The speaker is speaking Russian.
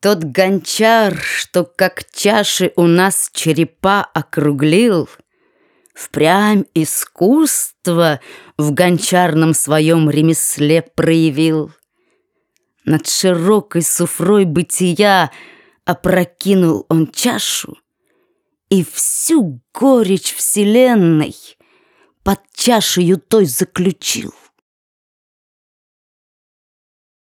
Тот гончар, что как чаши у нас черепа округлил, Впрямь искусство в гончарном своем ремесле проявил. Над широкой суфрой бытия опрокинул он чашу, И всю горечь вселенной под чашею той заключил.